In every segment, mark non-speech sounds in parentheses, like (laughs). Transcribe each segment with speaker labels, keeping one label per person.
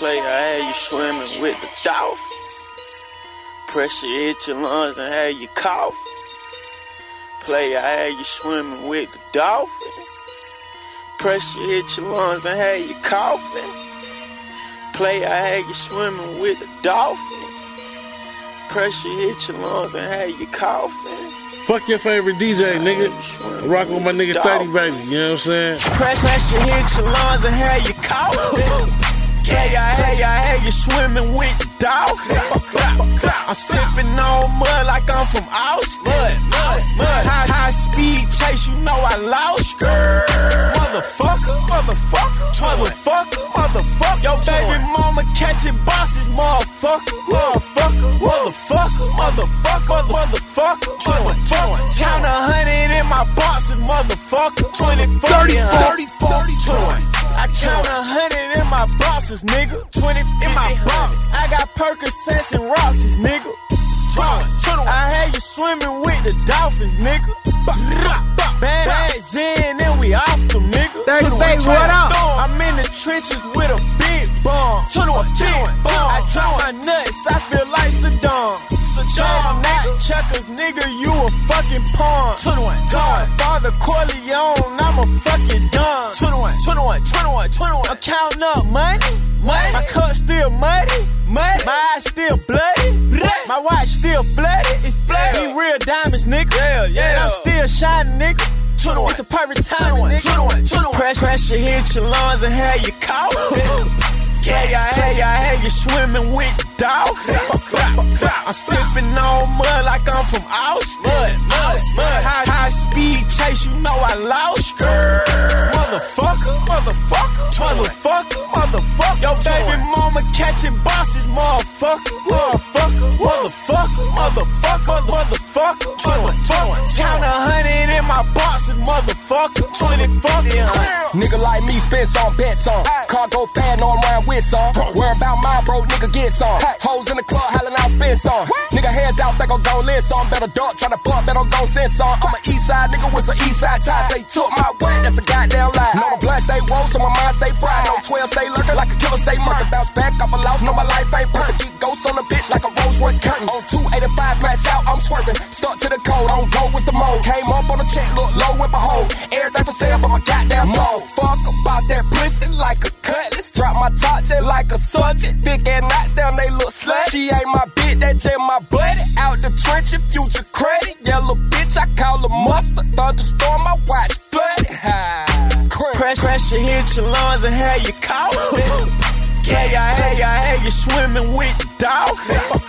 Speaker 1: Play, I had you swimming with the dolphins. Pressure hit your lungs and had you coughing. Play, I had you swimming with the dolphins. Pressure hit your lungs and had you coughing. Play, I had you swimming with the dolphins. Pressure hit your lungs and had you coughing.
Speaker 2: Fuck your favorite DJ, nigga. Rock with my nigga 30, baby. You know what I'm saying?
Speaker 1: Pressure hit your lungs and had you coughing. Yeah, yeah, hey, yeah, hey, you swimming with the dolphins. I'm sipping on mud like I'm from Austin. Mud, mud, mud. High, high speed chase, you know I lost. Motherfucker, motherfucker, motherfucker, motherfucker. Yo, baby mama catching bosses, motherfucker, motherfucker, motherfucker, motherfucker, motherfucker, motherfucker. My boxes, motherfucker. 20, 40, 30, 40, 40. I count a hundred in my boxes, nigga. 20 in my box. I got Percocets and Roxys, nigga. 20. I had you swimming with the dolphins, nigga. Bad ass in and we off them, nigga.
Speaker 3: 30 baby, what up?
Speaker 1: I'm in the trenches with a big bomb. 21, 21, I drop my nuts, I feel like Saddam. Saddam, checkers, nigga, you a fucking pawn. 21, Father Corleone, I'm a fucking dumb. 21, 21, 21, 21. I'm counting up money. Money. My cup still muddy. Muddy. My eyes still bloody. bloody. My watch still bloody. It's bloody. These real diamonds, nigga. Yeah, yeah. And I'm still shining, nigga. 21. It's the perfect time, 21, 21, 21. Press, pressure hit your lungs and have you coughing. (laughs) Yeah, yeah, hey, yeah, hey, you swimming with dolphins. I'm sipping on mud like I'm from Austin. Mud, mud, mud. High, high speed chase, you know I lost. Motherfucker, motherfucker, motherfucker, motherfucker. Yo, baby mama catching bosses, motherfucker, motherfucker, motherfucker, motherfucker, motherfucker, motherfucker. Count a hundred in my boxes, motherfucker, 20 fucking
Speaker 4: Nigga like me spend some, bet some. Cargo fan on round with some. Worry about my bro, nigga get some. Hoes in the club, hollering out, spin some. Nigga hands out, think I'm gon' live some. Better duck, tryna pump, better gon' send some. I'm an east side nigga with some east side ties. They took my word, that's a goddamn lie. Know the blood stay roll, so my mind stay fried. No 12 stay lurking like a killer stay murking. Bounce back off a loss, know my life ain't perfect. A. On 285, smash out, I'm swerving. Stuck to the code, on go with the mode. Came up on the check, look low with my hoe. Everything for sale, but my goddamn soul. Fuck about that pussy like a cutlass. Drop my top just like a sergeant. Thick and knots down, they look slut. She ain't my bitch, that J my buddy. Out the trench, future credit. Yellow bitch, I call her mustard. Thunderstorm, I watch flooded. Ha.
Speaker 1: Press, pressure hit your lungs and have you coughing. (laughs) Yeah, yeah, yeah, hey, you swimming with dolphins.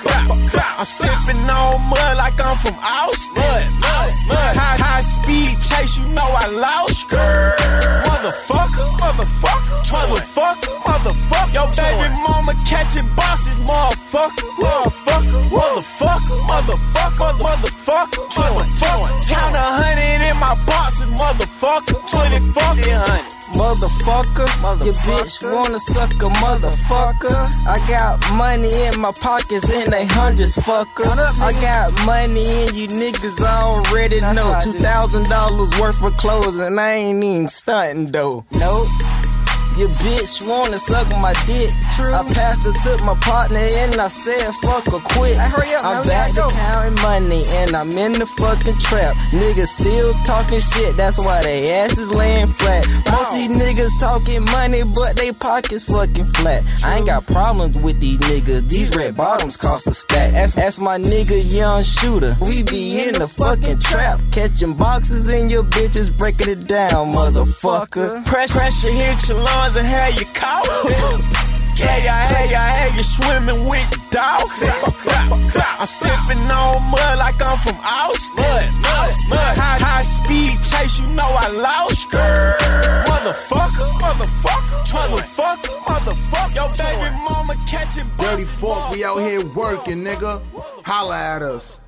Speaker 1: I'm sipping on mud like I'm from Austin. High, high speed chase, you know I lost. Motherfucker, motherfucker, motherfucker, motherfucker. Yo, baby mama catching bosses, motherfucker, motherfucker, motherfucker, motherfucker, motherfucker, motherfucker. Count a hundred in my boxes, motherfucker, twenty fucking hundred.
Speaker 3: Motherfucker, your bitch wanna suck a motherfucker. I got money in my pockets and they hundreds, fucker. I got money and you niggas already know. Two thousand dollars worth of clothes and I ain't even stunting though. Nope. Your bitch wanna suck my dick. True. I passed it to my partner and I said fuck her quit.
Speaker 5: Hey, hurry up,
Speaker 3: I'm back to counting money and I'm in the fucking trap. Niggas still talking shit, that's why they ass is laying flat. Most of these niggas talking money, but they pockets fucking flat. I ain't got problems with these niggas. These red bottoms cost a stack. Ask, ask my nigga young shooter. We be in the fucking trap, catching boxes and your bitches breaking it down, motherfucker.
Speaker 1: Press, pressure hit your lungs and have you coughing. Yeah, yeah, hey, yeah, hey, you swimming with the dolphins. I'm sipping on mud like I'm from Austin. Mud, mud. High, high speed chase, you know I lost. Motherfucker, motherfucker, motherfucker, motherfucker. Yo, baby mama catching
Speaker 6: Dirty fuck, we out here working, nigga. Holla at us.